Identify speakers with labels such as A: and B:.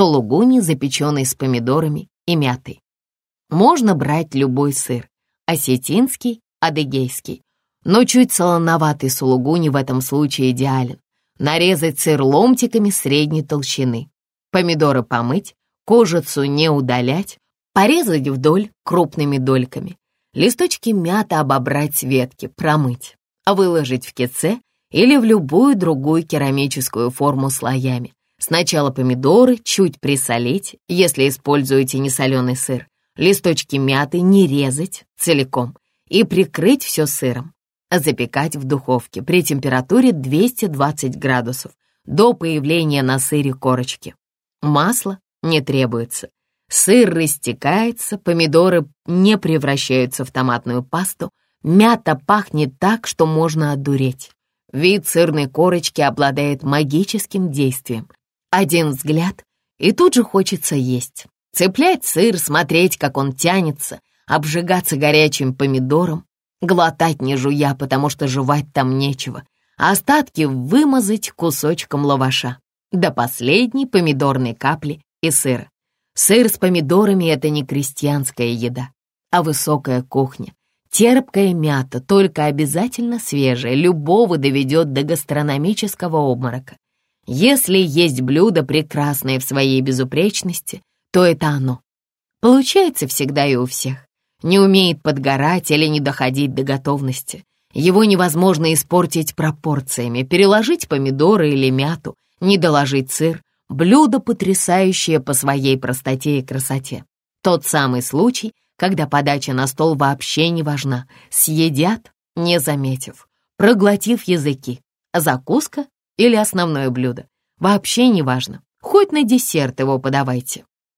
A: сулугуни, запеченный с помидорами и мятой. Можно брать любой сыр, осетинский, адыгейский, но чуть солоноватый сулугуни в этом случае идеален. Нарезать сыр ломтиками средней толщины. Помидоры помыть, кожицу не удалять, порезать вдоль крупными дольками. Листочки мяты обобрать ветки, промыть, выложить в кеце или в любую другую керамическую форму слоями. Сначала помидоры чуть присолить, если используете несоленый сыр. Листочки мяты не резать целиком и прикрыть все сыром. Запекать в духовке при температуре 220 градусов до появления на сыре корочки. Масло не требуется. Сыр растекается, помидоры не превращаются в томатную пасту, мята пахнет так, что можно одуреть. Вид сырной корочки обладает магическим действием. Один взгляд, и тут же хочется есть. Цеплять сыр, смотреть, как он тянется, обжигаться горячим помидором, глотать не жуя, потому что жевать там нечего, а остатки вымазать кусочком лаваша, до последней помидорной капли и сыра. Сыр с помидорами — это не крестьянская еда, а высокая кухня. Терпкая мята, только обязательно свежая, любого доведет до гастрономического обморока. Если есть блюдо, прекрасное в своей безупречности, то это оно. Получается всегда и у всех. Не умеет подгорать или не доходить до готовности. Его невозможно испортить пропорциями, переложить помидоры или мяту, не доложить сыр, Блюдо потрясающее по своей простоте и красоте. Тот самый случай, когда подача на стол вообще не важна. Съедят, не заметив, проглотив языки. Закуска или основное блюдо. Вообще не важно. Хоть на десерт его подавайте.